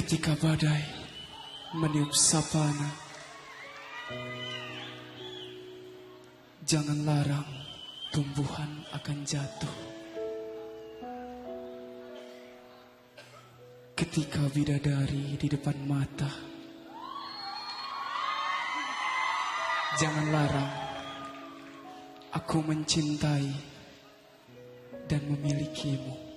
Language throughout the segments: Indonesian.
Ketika badai meniup sapana Jangan larang tumbuhan akan jatuh. Ketika bidadari di depan mata Jangan larang Aku mencintai dan memilikimu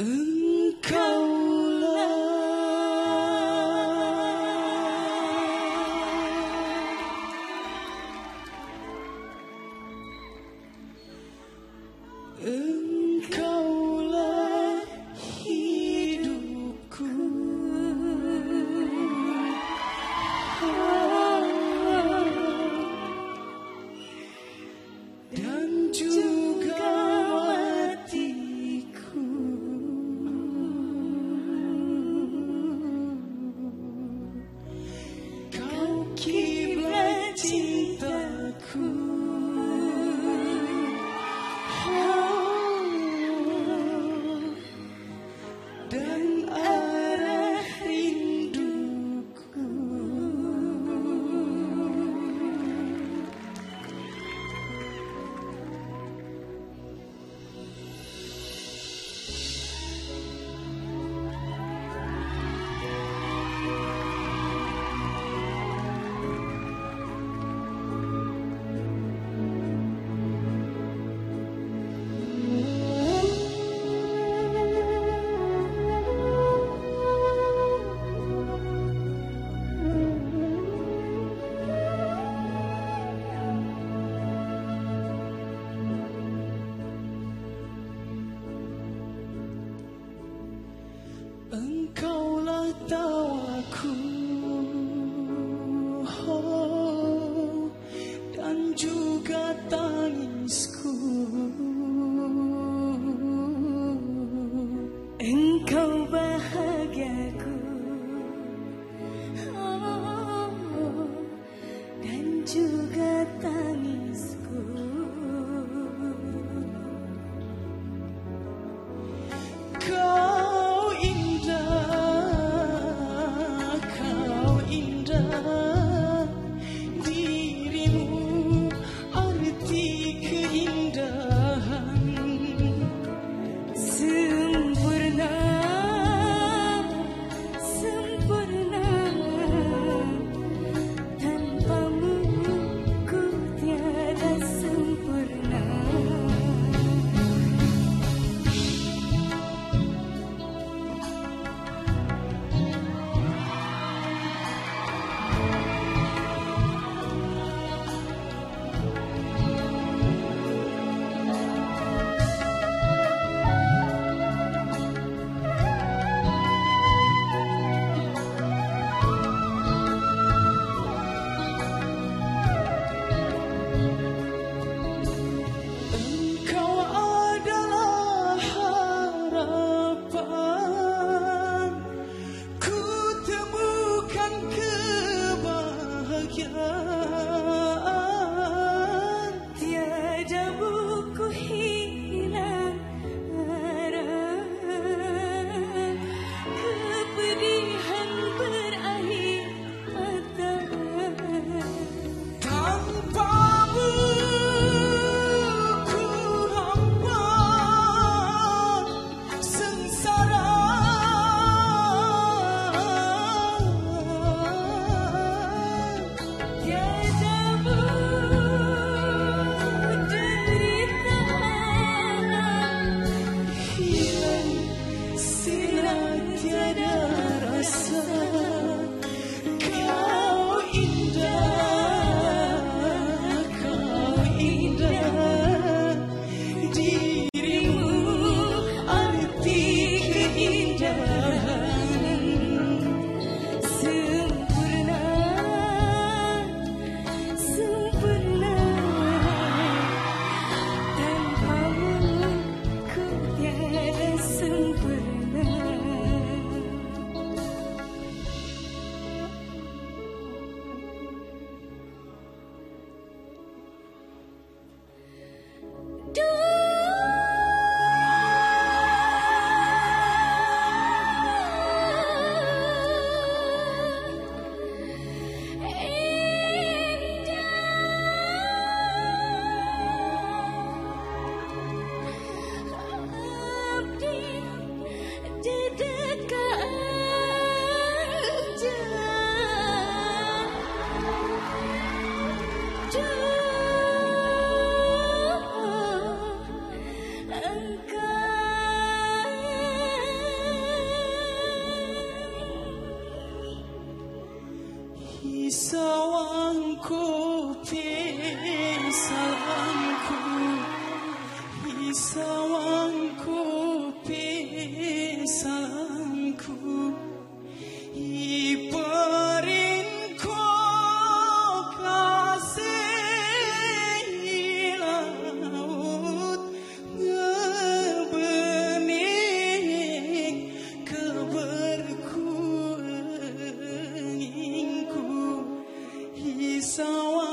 Ooh. sawangku são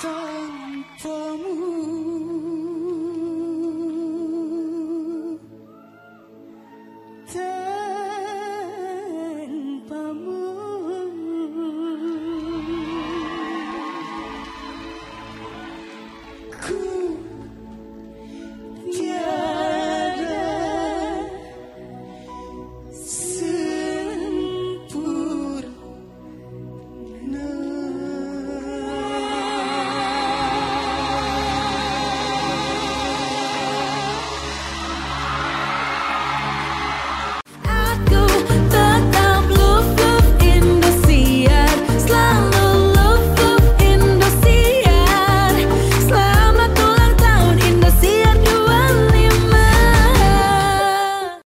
time for me.